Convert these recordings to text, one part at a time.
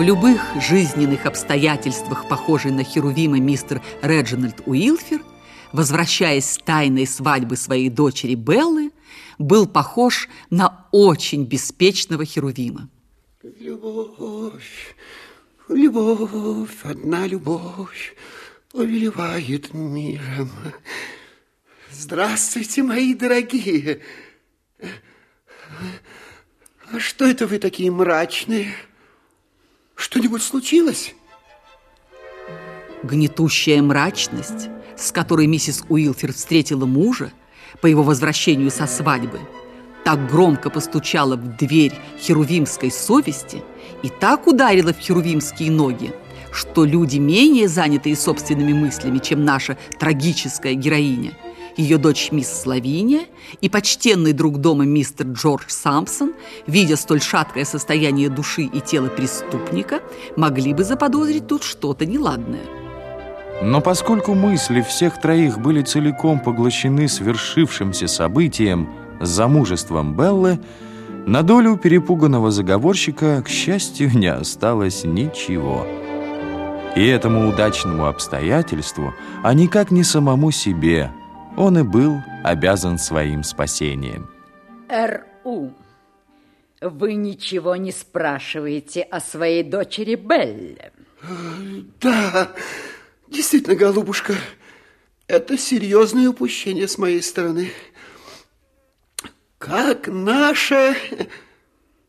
В любых жизненных обстоятельствах, похожий на Херувима мистер Реджинальд Уилфер, возвращаясь с тайной свадьбы своей дочери Беллы, был похож на очень беспечного Херувима. Любовь, любовь, одна любовь повелевает миром. Здравствуйте, мои дорогие. А что это вы такие мрачные? Что-нибудь случилось? Гнетущая мрачность, с которой миссис Уилфер встретила мужа по его возвращению со свадьбы, так громко постучала в дверь херувимской совести и так ударила в херувимские ноги, что люди, менее занятые собственными мыслями, чем наша трагическая героиня – ее дочь мисс Славиния и почтенный друг дома мистер Джордж Сампсон, видя столь шаткое состояние души и тела преступника, могли бы заподозрить тут что-то неладное. Но поскольку мысли всех троих были целиком поглощены свершившимся событием замужеством Беллы, на долю перепуганного заговорщика, к счастью, не осталось ничего. И этому удачному обстоятельству, а никак не самому себе – он и был обязан своим спасением. Р.У. Вы ничего не спрашиваете о своей дочери Белле? Да, действительно, голубушка, это серьезное упущение с моей стороны. Как наша...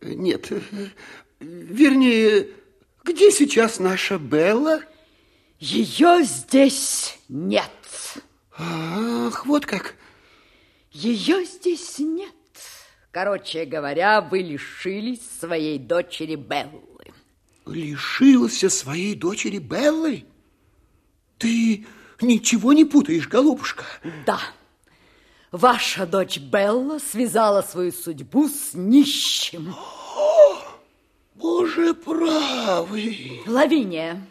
Нет, вернее, где сейчас наша Белла? Ее здесь нет. Ах, вот как. Ее здесь нет. Короче говоря, вы лишились своей дочери Беллы. Лишился своей дочери Беллы? Ты ничего не путаешь, голубушка? Да. Ваша дочь Белла связала свою судьбу с нищим. О, Боже правый! Лавиния,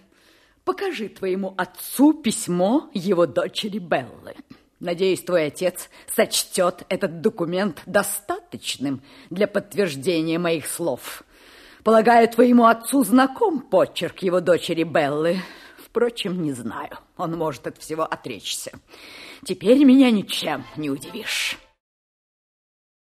Покажи твоему отцу письмо его дочери Беллы. Надеюсь, твой отец сочтет этот документ достаточным для подтверждения моих слов. Полагаю, твоему отцу знаком почерк его дочери Беллы. Впрочем, не знаю. Он может от всего отречься. Теперь меня ничем не удивишь.